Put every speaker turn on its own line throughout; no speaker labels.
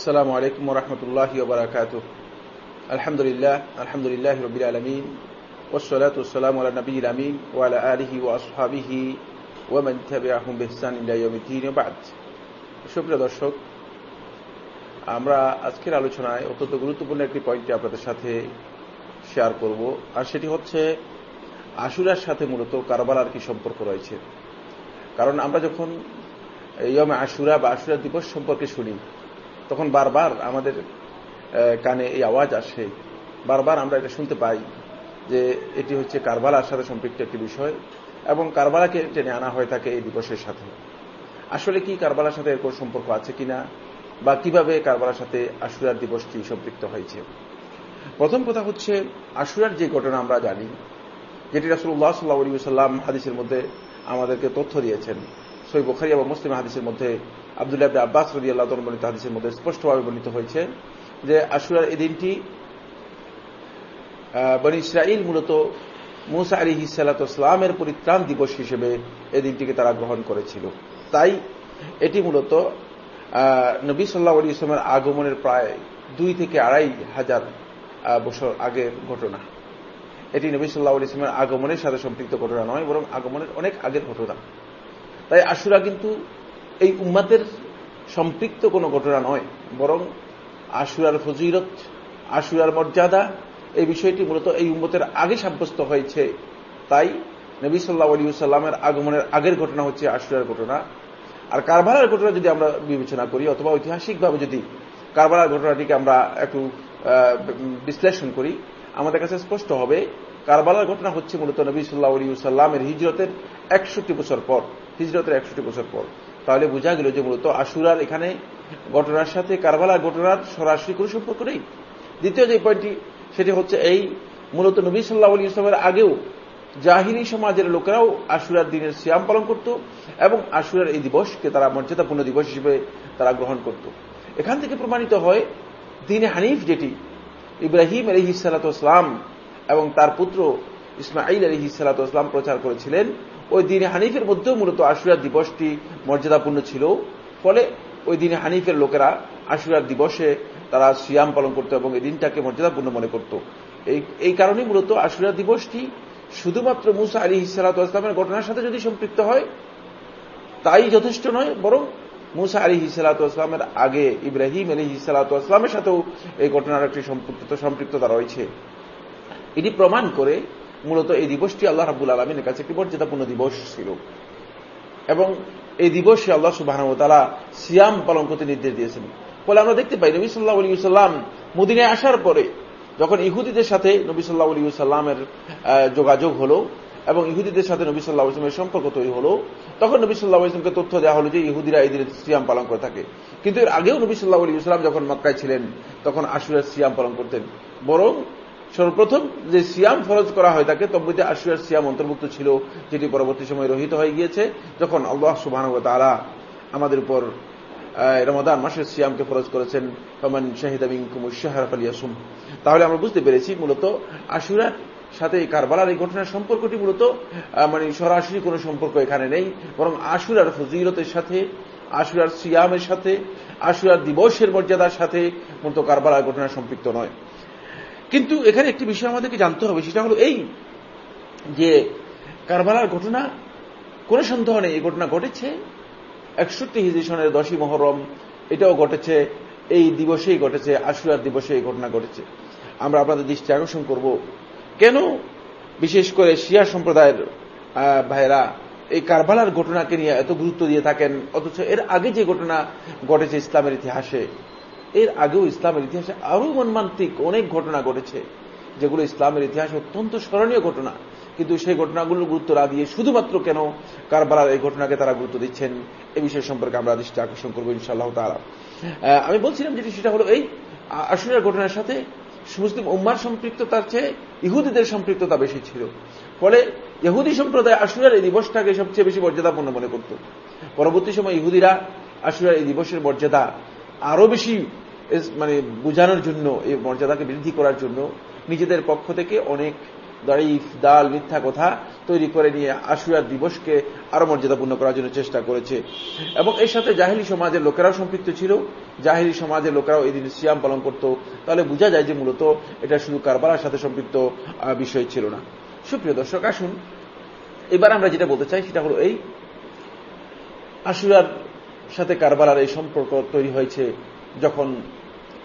السلام عليكم ورحمة الله وبركاته الحمد لله الحمد لله رب العالمين والصلاة والسلام على النبي الأمين وعلى آله وأصحابه ومن تبعهم بإحسان إلى يوم الدين وبعد সুপ্রিয় দর্শক আমরা আজকের আলোচনায় অত্যন্ত গুরুত্বপূর্ণ একটি পয়েন্টটি আপনাদের সাথে শেয়ার করব আর সেটি হচ্ছে আশুরার সাথে মূলত কারবালার কি সম্পর্ক রয়েছে কারণ আমরা যখন ইয়মে আশুরা বা আশুরা দিবস সম্পর্কে শুনি তখন বারবার আমাদের কানে এই আওয়াজ আসে। বারবার আমরা এটা শুনতে পাই যে এটি হচ্ছে কারবালার সাথে সম্পৃক্ত একটি বিষয় এবং কারবালাকে টেনে আনা হয়ে থাকে এই দিবসের সাথে। আসলে কি কারবালার সাথে এর কোন সম্পর্ক আছে কিনা বা কীভাবে কারবালার সাথে আশুরার দিবসটি সম্পৃক্ত হয়েছে? প্রথম কথা হচ্ছে আশুরার যে ঘটনা আমরা জানি, যেটি রাসুল্লাহ সাল্লাহ সাল্লাম হাদিসের মধ্যে আমাদেরকে তথ্য দিয়েছেন সই বোখারি এবং মুসলিম হাদিসের মধ্যে আবদুল্লাহ আব্বাস রদি আল্লাহ বর্ণিত হাদিসের মধ্যে স্পষ্টভাবে বর্ণিত হয়েছে যে আশুরার এই দিনটি বনি ইসরাইল মূলত মুসা আলী হিসালাতামের পরিত্রাণ দিবস হিসেবে এই দিনটিকে তারা গ্রহণ করেছিল। তাই এটি মূলত নবী সাল্লাহ আলী ইসলামের আগমনের প্রায় দুই থেকে আড়াই হাজার বছর আগের ঘটনা। এটি নবী সাল্লাহ আলী ইসলামের আগমনের সাথে সম্পৃক্ত ঘটনা নয়, বরং আগমনের অনেক আগের ঘটনা। তাই আশুরা কিন্তু এই উম্মাদের সম্পৃক্ত কোনো ঘটনা নয়, বরং আশুরার ফজিরত আশুরার মর্যাদা, এই বিষয়টি মূলত এই উম্মতের আগে সাব্যস্ত হয়েছে। তাই নবী সাল্লাহ আলী সাল্লামের আগমনের আগের ঘটনা হচ্ছে আশুরার ঘটনা। আর কারবালার ঘটনা যদি আমরা বিবেচনা করি, অথবা ঐতিহাসিকভাবে যদি কারবালার ঘটনাটিকে আমরা একটু বিশ্লেষণ করি, আমাদের কাছে স্পষ্ট হবে কারবালার ঘটনা হচ্ছে মূলত নবী সাল্লাহ আলী সাল্লামের হিজরতের একষট্টি বছর পর, হিজরতের একষট্টি বছর পর। তাহলে বোঝা গেল যে মূলত আশুরার এখানে ঘটনার সাথে কারবালার ঘটনার সরাসরি কোনো সম্পর্ক নেই। দ্বিতীয় যে পয়েন্টটি সেটি হচ্ছে এই মূলত নবী সাল্লাহ আলী ইসলামের আগেও জাহিনী সমাজের লোকেরাও আশুরার দিনের সিয়াম পালন করত এবং আশুরার এই দিবসকে তারা মর্যাদাপূর্ণ দিবস হিসেবে তারা গ্রহণ করত। এখান থেকে প্রমাণিত হয় দিনে হানিফ যেটি ইব্রাহিম আলহি সালাতাম এবং তার পুত্র ইসমাইল আলহি সালাতাম প্রচার করেছিলেন। ওই দিনে হানিফের মধ্যেও মূলত আশুরার দিবসটি মর্যাদাপূর্ণ ছিল। ফলে ওই দিনে হানিফের লোকেরা আশুরার দিবসে তারা সিয়াম পালন করত এবং এই দিনটাকে মর্যাদাপূর্ণ মনে করত। এই কারণে মূলত আশুরার দিবসটি শুধুমাত্র মুসা আলী হিসালাতামের ঘটনার সাথে যদি সম্পৃক্ত হয়, তাই যথেষ্ট নয়, বরং মুসা আলী হিসালাতামের আগে ইব্রাহিম আলী হিসালাতামের সাথেও এই ঘটনার একটি সম্পৃক্ততা রয়েছে। এটি প্রমাণ করে মূলত এই দিবসটি আল্লাহ রাবুল আলমিনের কাছে একটি মর্যাদাপূর্ণ দিবস ছিল। এবং এই দিবসে আল্লাহ সুবাহ তারা সিয়াম পালন করতে নির্দেশ দিয়েছেন। ফলে আমরা দেখতে পাই নবী সাল্লাহ আলী সাল্লাম মদিনায় আসার পরে যখন ইহুদিদের সাথে নবী সাল্লাহ আলী সাল্লামের যোগাযোগ হলো এবং ইহুদিদের সাথে নবী সাল্লাহ ইসলামের সম্পর্ক তৈরি হলো, তখন নবী সাল্লাহ ইসলামকে তথ্য দেওয়া হলো যে ইহুদিরা এই দিনে সিয়াম পালন করে থাকে। কিন্তু এর আগেও নবী সাল্লাহ আলী ইসলাম যখন মক্কায় ছিলেন, তখন আশুরার সিয়াম পালন করতেন। বরং সর্বপ্রথম যে সিয়াম ফরজ করা হয়, তাকে তব্বইতে আশুয়ার সিয়াম অন্তর্ভুক্ত ছিল, যেটি পরবর্তী সময় রহিত হয়ে গিয়েছে। যখন আল্লাহ সুবাহ তারা আমাদের উপর রমাদান মাসের সিয়ামকে ফরজ করেছেন, ফমান শাহিদ শাহর আলিয়াসুম তাহলে আমরা বুঝতে পেরেছি মূলত আশুরার সাথে এই কারবালার এই ঘটনার সম্পর্কটি মূলত মানে সরাসরি কোনো সম্পর্ক এখানে নেই, বরং আশুরার ফজিলতের সাথে, আশুরার সিয়ামের সাথে, আশুরার দিবসের মর্যাদার সাথে মূলত কারবালার ঘটনা সম্পৃক্ত নয়। কিন্তু এখানে একটি বিষয় আমাদেরকে জানতে হবে, সেটা হলো এই যে কারবালার ঘটনা, কোনো সন্দেহ নেই, এই ঘটনা ঘটেছে। একষট্টি হিজি সনের দশই মহরম, এটাও ঘটেছে, এই দিবসেই ঘটেছে, আশুরার দিবসে এই ঘটনা ঘটেছে। আমরা আপনাদের দৃষ্টি আকর্ষণ করব। কেন? বিশেষ করে শিয়া সম্প্রদায়ের ভাইয়েরা এই কারবালার ঘটনাকে নিয়ে এত গুরুত্ব দিয়ে থাকেন, অথচ এর আগে যে ঘটনা ঘটেছে ইসলামের ইতিহাসে এর আগেও ইসলামের ইতিহাসে আরও মনমান্তিক অনেক ঘটনা ঘটেছে, যেগুলো ইসলামের ইতিহাসে অত্যন্ত স্মরণীয় ঘটনা। কিন্তু সেই ঘটনাগুলোর গুরুত্ব না দিয়ে শুধুমাত্র কেন কারবালার এই ঘটনাকে তারা গুরুত্ব দিচ্ছেন এই বিষয় সম্পর্কে আমরা দৃষ্টি আকর্ষণ করব ইনশাআল্লাহ তারা আমি বলছিলাম যেটি, সেটা হলো এই আসলের ঘটনার সাথে মুসলিম উম্মার সম্পৃক্ততার চেয়ে ইহুদিদের সম্পৃক্ততা বেশি ছিল। ফলে ইহুদি সম্প্রদায় আশুরার এই দিবসটাকে সবচেয়ে বেশি মর্যাদাপূর্ণ মনে করত। পরবর্তী সময় ইহুদিরা আশুরার এই দিবসের মর্যাদা আরও বেশি মানে বোঝানোর জন্য এই মর্যাদাকে বৃদ্ধি করার জন্য নিজেদের পক্ষ থেকে অনেক দাঁড়িফ দাল, মিথ্যা কথা তৈরি করে নিয়ে আশুরার দিবসকে আরও মর্যাদাপূর্ণ করার জন্য চেষ্টা করেছে। এবং এর সাথে জাহিলি সমাজের লোকেরাও সম্পৃক্ত ছিল। জাহিলি সমাজের লোকেরাও এই দিন সিয়াম পালন করত। তাহলে বোঝা যায় যে মূলত এটা শুধু কারবালার সাথে সম্পৃক্ত বিষয় ছিল না। সুপ্রিয় দর্শক, আসুন। এবার আমরা যেটা বলতে চাই সেটা হল এই আশুরার সাথে কারবালার এই সম্পর্ক তৈরি হয়েছে। যখন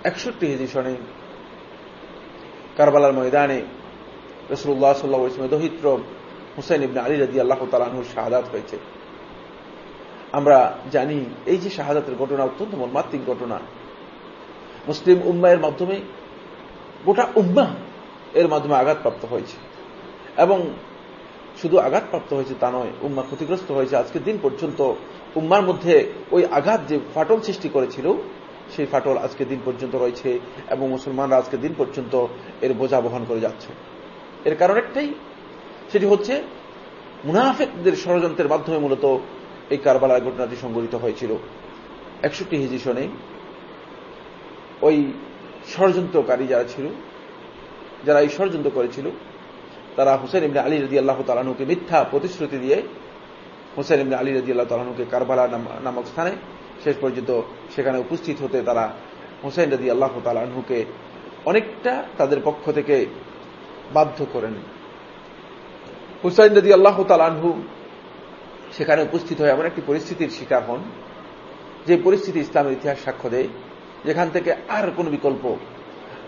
একষট্টি হিজি সনে কারবালার ময়দানে রসুল্লাহ সাল্লাহ দহিত্র হুসেন ইবনে আলী রাজি আল্লাহ তালাহুর শাহাদাত হয়েছে। আমরা জানি এই যে শাহাদাতের ঘটনা অত্যন্ত মর্মাত্মিক ঘটনা। মুসলিম উম্মায়ের মাধ্যমে গোটা উম্মা এর মাধ্যমে আঘাতপ্রাপ্ত হয়েছে। এবং শুধু আঘাতপ্রাপ্ত হয়েছে তা নয়, উম্মা ক্ষতিগ্রস্ত হয়েছে। আজকের দিন পর্যন্ত উম্মার মধ্যে ওই আঘাত যে ফাটল সৃষ্টি করেছিল সেই ফাটল আজকে দিন পর্যন্ত রয়েছে এবং মুসলমানরা আজকে দিন পর্যন্ত এর বোঝা বহন করে যাচ্ছে। এর কারণ একটাই, সেটি হচ্ছে মুনাফেকদের ষড়যন্ত্রের মাধ্যমে মূলত এই কারবালার ঘটনাটি সংঘটিত হয়েছিল। একষট্টি হিজি সনে ওই ষড়যন্ত্রকারী যারা ছিল, যারা এই ষড়যন্ত্র করেছিল, তারা হুসেন ইমনে আলী রদি আল্লাহ তালানুকে মিথ্যা প্রতিশ্রুতি দিয়ে হুসেন ইমনে আলী রদি আল্লাহ তালানুকে কারবালা নামক স্থানে শেষ পর্যন্ত সেখানে উপস্থিত হতে তারা হুসেন রদি আল্লাহ তালাহুকে অনেকটা তাদের পক্ষ থেকে বাধ্য করেন। হুসাইন রদি আল্লাহ তালাহু সেখানে উপস্থিত হয়ে এমন একটি পরিস্থিতির শিকার হন, যে পরিস্থিতি ইসলামের ইতিহাস সাক্ষ্য দেয়, যেখান থেকে আর কোনো বিকল্প,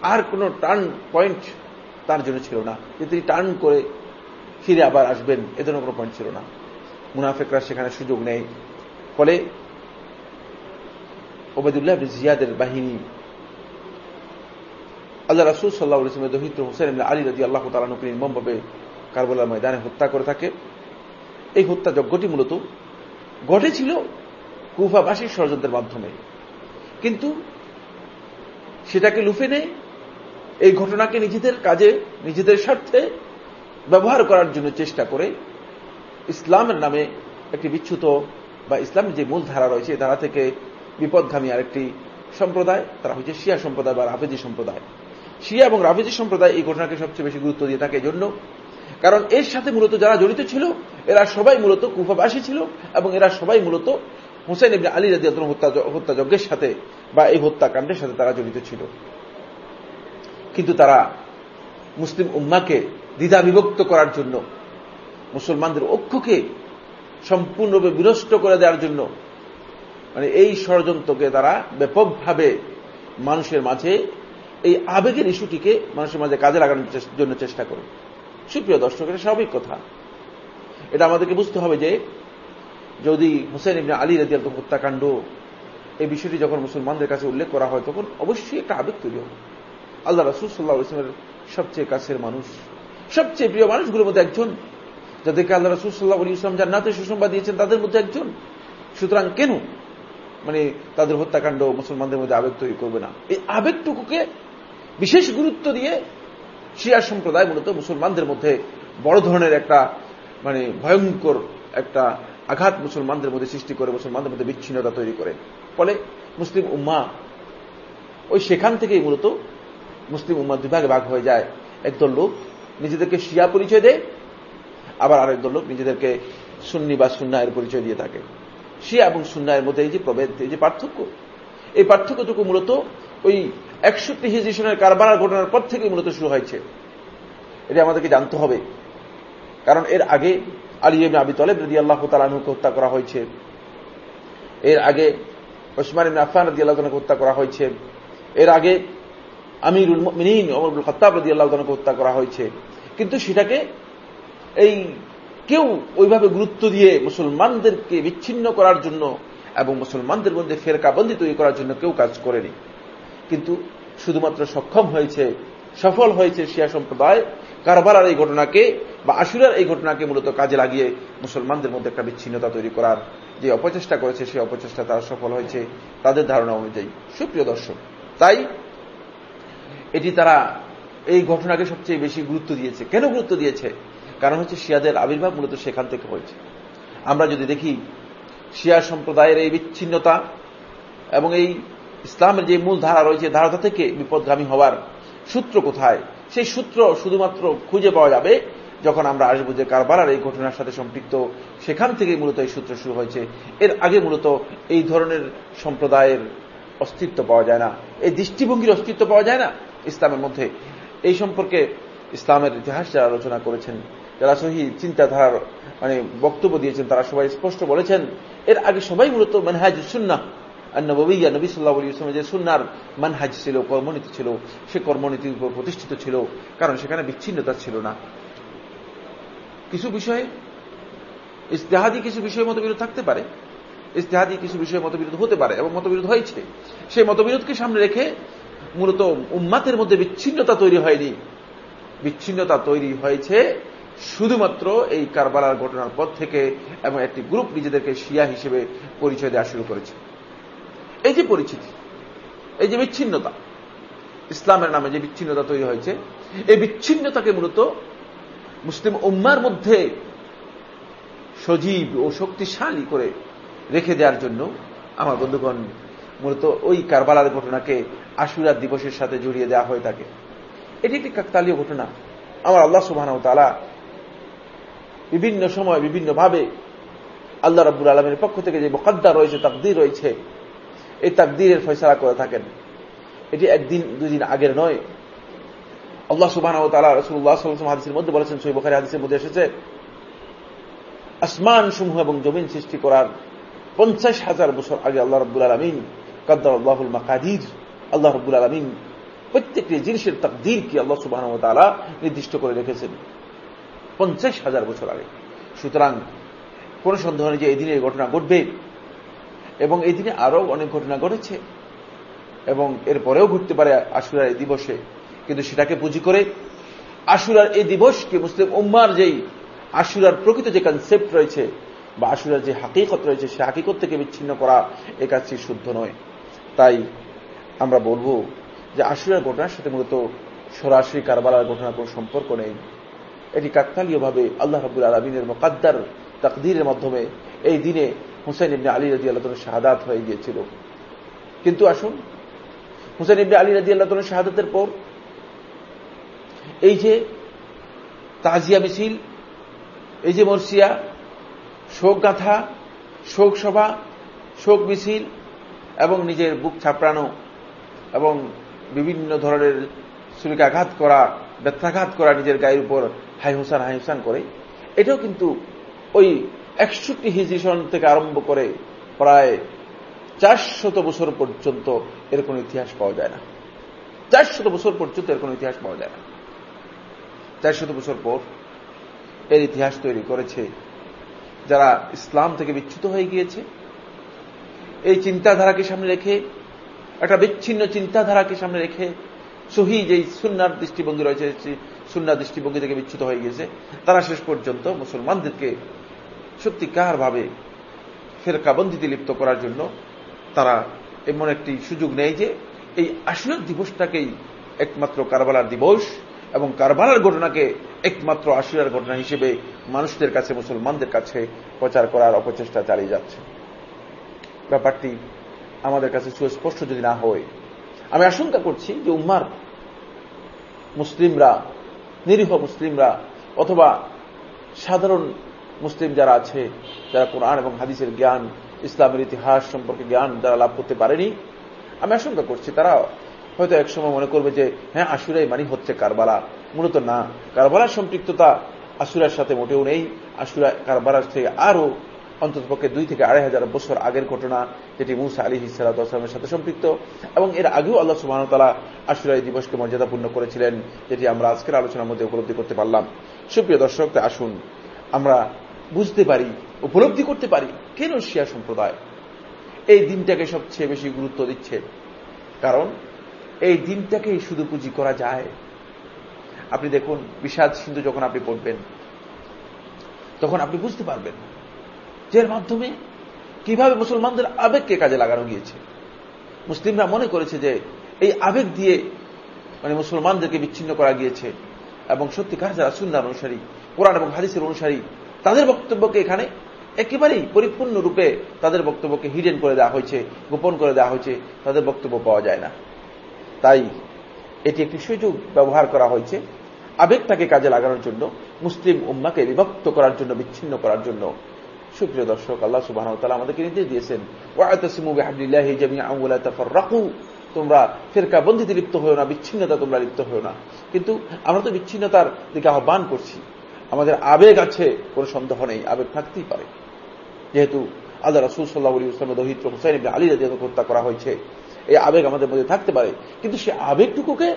আর কোনো টার্ন পয়েন্ট তার জন্য ছিল না। যে তিনি টার্ন করে ফিরে আবার আসবেন এ ধরনের কোনো পয়েন্ট ছিল না। মুনাফেকরা সেখানে সুযোগ নেই ফলে ওবেদুল্লাহ জিয়াদের বাহিনী। আল্লাহ রাসুল সাল্লাহ ইসলামের দহিত্র হোসেন আলী রাজি আল্লাহ তালানুকে নির্মমভাবে কারবলার ময়দানে হত্যা করে থাকে। এই হত্যাযজ্ঞটি মূলত ঘটেছিল কুফাবাসীর ষড়যন্ত্রের মাধ্যমে। কিন্তু সেটাকে লুফে নেয়, এই ঘটনাকে নিজেদের কাজে, নিজেদের স্বার্থে ব্যবহার করার জন্য চেষ্টা করে ইসলামের নামে একটি বিচ্ছুত বা ইসলামের যে মূল ধারা রয়েছে ধারা থেকে বিপদগামী আরেকটি সম্প্রদায়, তারা হচ্ছে শিয়া সম্প্রদায় বা রাফেজি সম্প্রদায়। শিয়া এবং রাফেজি সম্প্রদায় এই ঘটনাকে সবচেয়ে বেশি গুরুত্ব দিয়ে থাকে জন্য কারণ এর সাথে মূলত যারা জড়িত ছিল, এরা সবাই মূলত কুফাবাসী ছিল এবং এরা সবাই মূলত হুসেন ইবনে আলী রাজি হত্যাযজ্ঞের সাথে বা এই হত্যাকাণ্ডের সাথে তারা জড়িত ছিল। কিন্তু তারা মুসলিম উম্মাকে দ্বিধা বিভক্ত করার জন্য, মুসলমানদের ঐক্যকে সম্পূর্ণরূপে বিনষ্ট করে দেওয়ার জন্য মানে এই ষড়যন্ত্রকে তারা ব্যাপকভাবে মানুষের মাঝে এই আবেগের ইস্যুটিকে মানুষের মাঝে কাজে লাগানোর জন্য চেষ্টা করে। সুপ্রিয় দর্শক, এটা স্বাভাবিক কথা। এটা আমাদেরকে বুঝতে হবে যে, যদি হুসেন ইবনে আলী রাজিয়াল হত্যাকাণ্ড, এই বিষয়টি যখন মুসলমানদের কাছে উল্লেখ করা হয়, তখন অবশ্যই একটা আবেগ তৈরি হবে। আল্লাহ রাসুল সাল্লাহ ইসলামের সবচেয়ে কাছের মানুষ, সবচেয়ে প্রিয় মানুষগুলোর মধ্যে একজন। যাদেরকে আল্লাহ রাসুল সাল্লাহ ইসলাম জান্নাতে সুসংবাদ দিয়েছেন, তাদের মধ্যে একজন। সুতরাং কেন মানে তাদের হত্যাকাণ্ড মুসলমানদের মধ্যে আবেগ তৈরি করবে না। এই আবেগটুকুকে বিশেষ গুরুত্ব দিয়ে শিয়া সম্প্রদায় মূলত মুসলমানদের মধ্যে বড় ধরনের একটা মানে ভয়ঙ্কর একটা আঘাত মুসলমানদের মধ্যে সৃষ্টি করে, মুসলমানদের মধ্যে বিচ্ছিন্নতা তৈরি করে। ফলে মুসলিম উম্মা ওই সেখান থেকেই মূলত মুসলিম উম্মা দুভাগে ভাগ হয়ে যায়। একদল লোক নিজেদেরকে শিয়া পরিচয় দেয়, আবার আরেক দল লোক নিজেদেরকে সুন্নি বা সুন্নায়ের পরিচয় দিয়ে থাকে। শিয়া এবং সুন্নায়ের মধ্যে এই যে প্রভেদ, এই যে পার্থক্য। এই পার্থক্যটুকু মূলত ওই একষট্টি হিজি সনের ঘটনার পর থেকে মূলত শুরু হয়েছে। এটা আমাদেরকে জানতে হবে। কারণ এর আগে আলী ইবনে আবি তলেব রদি আল্লাহ তালানুকে হত্যা করা হয়েছে। এর আগে ওসমান ইবনে আফান রদি আল্লাহ হত্যা করা হয়েছে। এর আগে আমিরুল মিনীন অমরুল খত্তাব রদি আল্লাহ হত্যা করা হয়েছে। কিন্তু সেটাকে এই কেউ ওইভাবে গুরুত্ব দিয়ে মুসলমানদেরকে বিচ্ছিন্ন করার জন্য এবং মুসলমানদের মধ্যে ফেরকাবন্দি তৈরি করার জন্য কেউ কাজ করেনি। কিন্তু শুধুমাত্র সক্ষম হয়েছে, সফল হয়েছে শিয়া সম্প্রদায় কারবারার এই ঘটনাকে বা আশুরার এই ঘটনাকে মূলত কাজে লাগিয়ে মুসলমানদের মধ্যে একটা বিচ্ছিন্নতা তৈরি করার যে অপচেষ্টা করেছে, সেই অপচেষ্টা তারা সফল হয়েছে তাদের ধারণা অনুযায়ী। সুপ্রিয় দর্শক, তাই এটি তারা এই ঘটনাকে সবচেয়ে বেশি গুরুত্ব দিয়েছে। কেন গুরুত্ব দিয়েছে? কারণ হচ্ছে শিয়াদের আবির্ভাব মূলত সেখান থেকে হয়েছে। আমরা যদি দেখি, শিয়া সম্প্রদায়ের এই বিচ্ছিন্নতা এবং এই ইসলামের যে মূল ধারা রয়েছে ধারা থেকে বিপদগামী হওয়ার সূত্র কোথায়? সেই সূত্র শুধুমাত্র খুঁজে পাওয়া যাবে যখন আমরা আসব যে কারবালার এই ঘটনার সাথে সম্পৃক্ত। সেখান থেকে মূলত এই সূত্র শুরু হয়েছে। এর আগে মূলত এই ধরনের সম্প্রদায়ের অস্তিত্ব পাওয়া যায় না। এই দৃষ্টিভঙ্গির অস্তিত্ব পাওয়া যায় না ইসলামের মধ্যে। এই সম্পর্কে ইসলামের ইতিহাস যারা আলোচনা করেছেন যারা সহি চিন্তাধারার মানে বক্তব্য দিয়েছেন, তারা সবাই স্পষ্ট বলেছেন, এর আগে সবাই মূলত মানহাজ সুন্না নবীয়া নবী সাল্লাহ ইসলামের যে সুন্নার মানহাজ ছিল, কর্মনীতি ছিল, সে কর্মনীতির উপর প্রতিষ্ঠিত ছিল, কারণ সেখানে বিচ্ছিন্নতা ছিল না। কিছু বিষয়ে ইস্তেহাদি কিছু বিষয়ে মতবিরোধ থাকতে পারে ইস্তেহাদি কিছু বিষয়ে মতবিরোধ হতে পারে এবং মতবিরোধ হয়েছে। সেই মতবিরোধকে সামনে রেখে মূলত উম্মাতের মধ্যে বিচ্ছিন্নতা তৈরি হয়নি। বিচ্ছিন্নতা তৈরি হয়েছে শুধুমাত্র এই কারবালার ঘটনার পর থেকে এবং একটি গ্রুপ নিজেদেরকে শিয়া হিসেবে পরিচয় দেওয়া শুরু করেছে। এই যে পরিচিতি, এই যে বিচ্ছিন্নতা, ইসলামের নামে যে বিচ্ছিন্নতা তৈরি হয়েছে, এই বিচ্ছিন্নতাকে মূলত মুসলিম উম্মার মধ্যে সজীব ও শক্তিশালী করে রেখে দেওয়ার জন্য আমার বন্ধুগণ, মূলত ওই কারবালার ঘটনাকে আশুরার দিবসের সাথে জড়িয়ে দেওয়া হয়ে থাকে এটি একটি কাকতালীয় ঘটনা। আমার আল্লাহ সুবাহ তালা বিভিন্ন সময় বিভিন্নভাবে আল্লাহ রাবুল আলমের পক্ষ থেকে যে মোকাদ্দা রয়েছে, তাকদির রয়েছে, এই তাকদিরের ফয়সলা করে থাকেন। এটি একদিন, দুদিন আগের নয়। আল্লাহ সুবাহ রসুল্লাহ হাদিসের মধ্যে বলেছেন সই বখারি হাদিসের মধ্যে এসেছে আসমান সমূহ এবং জমিন সৃষ্টি করার পঞ্চাশ হাজার বছর আগে আল্লাহ রব্বুল আলমিন কদ্দার আল্লাহুল মাকাদির, আল্লাহ রব্বুল আলমিন প্রত্যেকটি জিনিসের তাকদির কি আল্লাহ সুবাহ নির্দিষ্ট করে রেখেছেন। পঞ্চাশ হাজার বছর আগে। সুতরাং কোন সন্দেহ নেই যে এই দিনে ঘটনা ঘটবে। এবং এই দিনে আরও অনেক ঘটনা ঘটেছে। এবং এরপরেও ঘটতে পারে আশুরার এই দিবসে। কিন্তু সেটাকে পুঁজি করে আশুরার এই দিবসকে মুসলিম উম্মার যেই আশুরার প্রকৃত যে কনসেপ্ট রয়েছে বা আশুরার যে হাকিকত রয়েছে, সে হাকিকত থেকে বিচ্ছিন্ন করা এ কাজটি শুদ্ধ নয়। তাই আমরা বলব যে আশুরার ঘটনার সাথে মূলত সরাসরি কারবালার ঘটনার কোন সম্পর্ক নেই। এটি কাকতালীয়ভাবে আল্লাহ রাবুল আলমিনের মোকাদ্দার তাকদিরের মাধ্যমে এই দিনে হুসেন ইবনে আলী রাজি আল্লাহ শাহাদাত হয়ে গিয়েছিল। কিন্তু আসুন হুসেন ইবনে আলী রাজি আল্লাহ শাহাদাতের পর এই যে তাজিয়া মিছিল, এই যে মর্সিয়া শোক গাথা শোক মিছিল এবং নিজের বুক ছাপড়ানো এবং বিভিন্ন ধরনের আঘাত করা ব্যথাঘাত করা নিজের গায়ের উপর হাই হোসান হাই হোসান করে। এটাও কিন্তু ওই একষট্টি হিজি সন থেকে আরম্ভ করে প্রায় চারশত বছর পর্যন্ত এর ইতিহাস পাওয়া যায় না। চারশত বছর পর্যন্ত এর ইতিহাস পাওয়া যায় না। চারশত বছর পর এর ইতিহাস তৈরি করেছে, যারা ইসলাম থেকে বিচ্ছুত হয়ে গিয়েছে। এই চিন্তাধারাকে সামনে রেখে, একটা বিচ্ছিন্ন চিন্তাধারাকে সামনে রেখে সহি যেই সুন্নার দৃষ্টিভঙ্গি রয়েছে সুন্নার দৃষ্টিভঙ্গি থেকে বিচ্ছুত হয়ে গেছে তারা শেষ পর্যন্ত মুসলমানদেরকে সত্যিকারভাবে ফেরকাবন্দিতে লিপ্ত করার জন্য তারা এমন একটি সুযোগ নেয় যে এই আশুরার দিবসটাকেই একমাত্র কারবালার দিবস এবং কারবালার ঘটনাকে একমাত্র আশুরার ঘটনা হিসেবে মানুষদের কাছে, মুসলমানদের কাছে প্রচার করার অপচেষ্টা চালিয়ে যাচ্ছে। ব্যাপারটি আমাদের কাছে সুস্পষ্ট যদি না হয় আমি আশঙ্কা করছি যে উম্মার মুসলিমরা, নিরীহ মুসলিমরা অথবা সাধারণ মুসলিম যারা আছে, যারা কোরআন এবং হাদিসের জ্ঞান, ইসলামের ইতিহাস সম্পর্কে জ্ঞান যারা লাভ করতে পারেনি, আমি আশঙ্কা করছি তারা হয়তো একসময় মনে করবে যে হ্যাঁ আশুরাই মানি হচ্ছে কারবালা। মূলত না। কারবালার সম্পৃক্ততা আশুরার সাথে মোটেও নেই। আশুরা কারবালার থেকে আরও অন্ততপক্ষে দুই থেকে আড়াই হাজার বছর আগের ঘটনা, যেটি মুসা আলী হিসালামের সাথে সম্পৃক্ত, এবং এর আগেও আল্লাহ সুবাহতালা আশুরাই দিবসকে মর্যাদাপূর্ণ করেছিলেন, যেটি আমরা আজকের আলোচনার মধ্যে উপলব্ধি করতে পারলাম। সুপ্রিয় দর্শক আসুন, আমরা বুঝতে পারি, উপলব্ধি করতে পারি, কেন শিয়া সম্প্রদায় এই দিনটাকে সবচেয়ে বেশি গুরুত্ব দিচ্ছে? কারণ এই দিনটাকেই শুধু পুঁজি করা যায়। আপনি দেখুন, বিষাদ সিন্ধু যখন আপনি পড়বেন, তখন আপনি বুঝতে পারবেন যে এর মাধ্যমে কীভাবে মুসলমানদের আবেগকে কাজে লাগানো গিয়েছে। মুসলিমরা মনে করেছে যে এই আবেগ দিয়ে মানে মুসলমানদেরকে বিচ্ছিন্ন করা গিয়েছে এবং সত্যিকার যারা সুন্দর অনুসারী, কোরআন এবং হাদিসের অনুসারী, তাদের বক্তব্যকে এখানে একেবারেই পরিপূর্ণ রূপে তাদের বক্তব্যকে হিডেন করে দেওয়া হয়েছে, গোপন করে দেওয়া হয়েছে, তাদের বক্তব্য পাওয়া যায় না। তাই এটি একটি সুযোগ ব্যবহার করা হয়েছে আবেগটাকে কাজে লাগানোর জন্য, মুসলিম উম্মাকে বিভক্ত করার জন্য, বিচ্ছিন্ন করার জন্য। সুপ্রিয় দর্শক, আল্লাহ সুবাহ আমাদেরকে নির্দেশ দিয়েছেন রাকু তোমরা ফেরকা বন্দিতে লিপ্ত হয়েও না, বিচ্ছিন্নতা তোমরা লিপ্ত হয়েও না। কিন্তু আমরা তো বিচ্ছিন্নতার দিকে আহ্বান করছি। আমাদের আবেগ আছে, কোন সন্দেহ নেই, আবেগ থাকতেই পারে। যেহেতু আল্লাহ রাসুল সাল্লাহ আলী ইসলামের দহিত্র হুসাইন আলী রাজিয়াকে হত্যা করা হয়েছে, এই আবেগ আমাদের মধ্যে থাকতে পারে। কিন্তু সে আবেগটুকুকে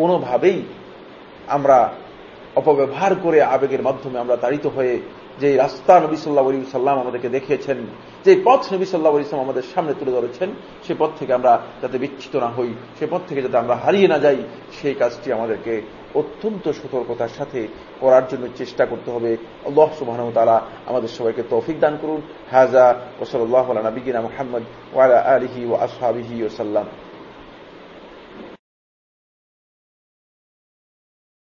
কোনোভাবেই আমরা অপব্যবহার করে আবেগের মাধ্যমে আমরা তাড়িত হয়ে যে রাস্তা নবী সাল্লাহ আলী সাল্লাম আমাদেরকে দেখিয়েছেন, যে পথ নবী সাল্লাহ ইসলাম আমাদের সামনে তুলে ধরেছেন, সে পথ থেকে আমরা যাতে বিচ্ছিত না হই, সে পথ থেকে যাতে আমরা হারিয়ে না যাই, সেই কাজটি আমাদেরকে অত্যন্ত সতর্কতার সাথে করার জন্য চেষ্টা করতে হবে। আল্লাহ সুবাহ তারা আমাদের সবাইকে তৌফিক দান করুন। হাজা ওসল্লাহ নবীনা মোহাম্মদ ওয়ালা আলহি ও আসহাবিহি ওসাল্লাম